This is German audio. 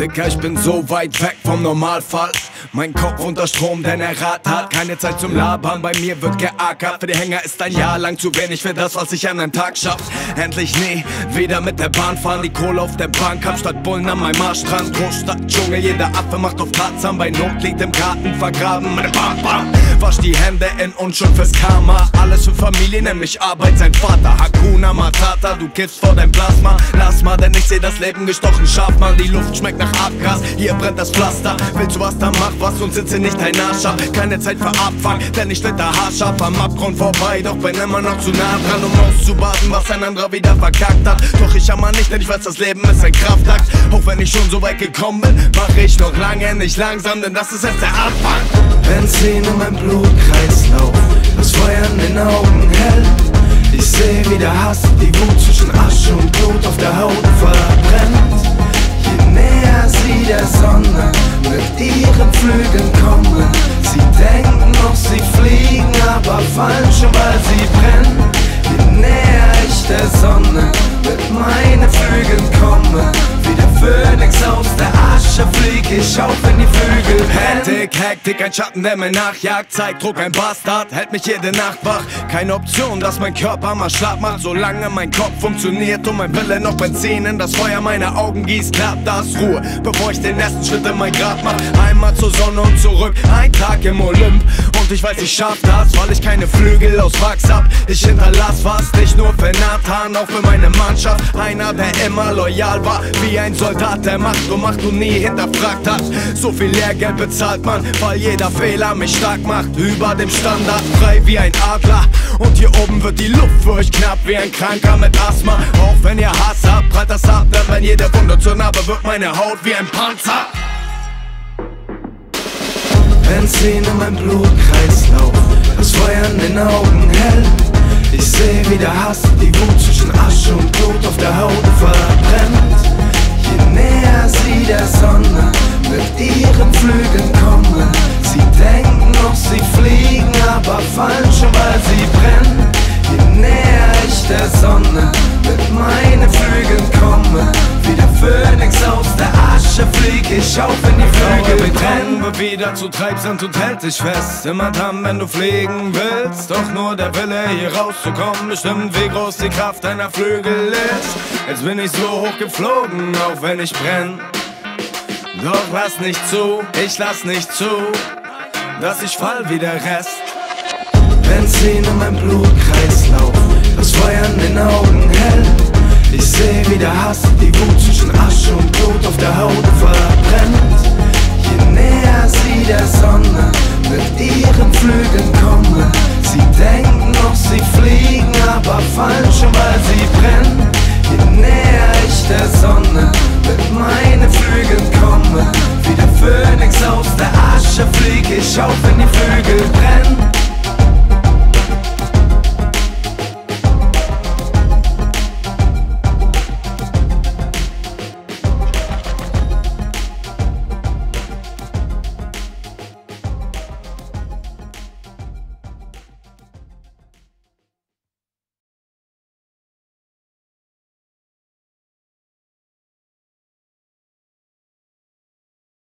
Dicker, ich bin so weit weg vom Normalfall. Mein Kopf unter Strom, denn er Rad hat keine Zeit zum Labern. Bei mir wird geackert. Für die Hänger ist ein Jahr lang zu wenig für das, was ich an einem Tag schaff. Endlich nie, wieder mit der Bahn fahren. Die Kohle auf der Bank, hab statt Bullen an meinem Marschstrand. Großstadt, Dschungel, jeder Affe macht auf Tarzan. Bei Not liegt im Garten vergraben. Meine Bam, bam. Wasch die Hände in Unschuld fürs Karma. Alles für Familie, nämlich Arbeit, sein Vater. Hakuna Matata, du kippst vor dein Plasma. Lass mal, ich seh das Leben gestochen scharf, mal. Die Luft schmeckt nach Abgas, hier brennt das Pflaster. Willst du was, dann mach was und sitze nicht ein Arschab. Keine Zeit für Abfang, denn ich schlitter haarscharf am Abgrund vorbei. Doch bin immer noch zu nah dran, um auszubaden, was ein anderer wieder verkackt hat. Doch ich jammer nicht, denn ich weiß, das Leben ist ein Kraftakt. Auch wenn ich schon so weit gekommen bin, mach ich noch lange nicht langsam, denn das ist erst der Anfang. Benzin in meinem Blutkreislauf, das Feuer in den Augen hält. Ich seh, wie der Hass die Wut zwischen Asche und Blut auf der Haut ihren Asche flieg ich auf, wenn die Flügel brennen. Hektik, Hektik, ein Schatten, der mir nachjagt. Zeitdruck, ein Bastard, hält mich jede Nacht wach. Keine Option, dass mein Körper mal Schlag macht. Solange mein Kopf funktioniert und mein Wille noch Benzin in das Feuer meiner Augen gießt, klappt das Ruhe, bevor ich den ersten Schritt in mein Grab mach. Einmal zur Sonne und zurück, ein Tag im Olymp. Und ich weiß, ich schaff das, weil ich keine Flügel aus Wachs hab. Ich hinterlass was, nicht nur für Nathan, auch für meine Mannschaft. Einer, der immer loyal war, wie ein Soldat, der macht und macht und nie hinterfragt hat. So viel Lehrgeld bezahlt man, weil jeder Fehler mich stark macht. Über dem Standard, frei wie ein Adler. Und hier oben wird die Luft für euch knapp wie ein Kranker mit Asthma. Auch wenn ihr Hass habt, prallt das ab, denn wenn jede Wunde zur Narbe wird meine Haut wie ein Panzer. Benzin in meinem Blutkreislauf, das Feuer in den Augen hält. Ich seh, wie der Hass die Wut zwischen Asche der Asche flieg ich auf, wenn die Flügel wird wieder zu Treibsand und hält dich fest. Immer dann, wenn du fliegen willst. Doch nur der Wille, hier rauszukommen, bestimmt, wie groß die Kraft deiner Flügel ist. Jetzt bin ich so hoch geflogen, auch wenn ich brenn. Doch lass nicht zu, ich lass nicht zu, dass ich fall wie der Rest. Benzin in meinem Blutkreislauf, das Feuer in den Augen der Hass die Wut zwischen Asche und Blut auf der Haut verbrennt. Je näher sie der Sonne mit ihren Flügeln kommen, sie denken noch, sie fliegen, aber fallen schon, weil sie brennen. Je näher ich der Sonne mit meinen Flügeln komme, wie der Phönix aus der Asche flieg ich auf, wenn die Flügel brennen.